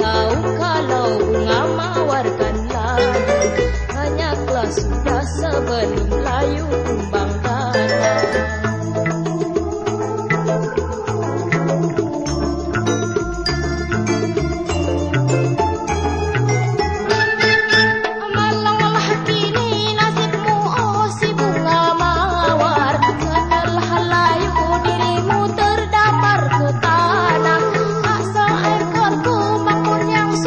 Tahu kalau bunga mawar kandang, hanyalah sudah Sebelum layu kumbang tanah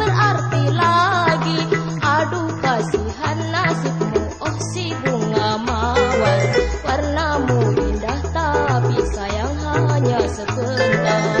berarti lagi. Aduh kasihan nasibmu Oh si bunga mawar. Warnamu indah tapi sayang hanya sebentar.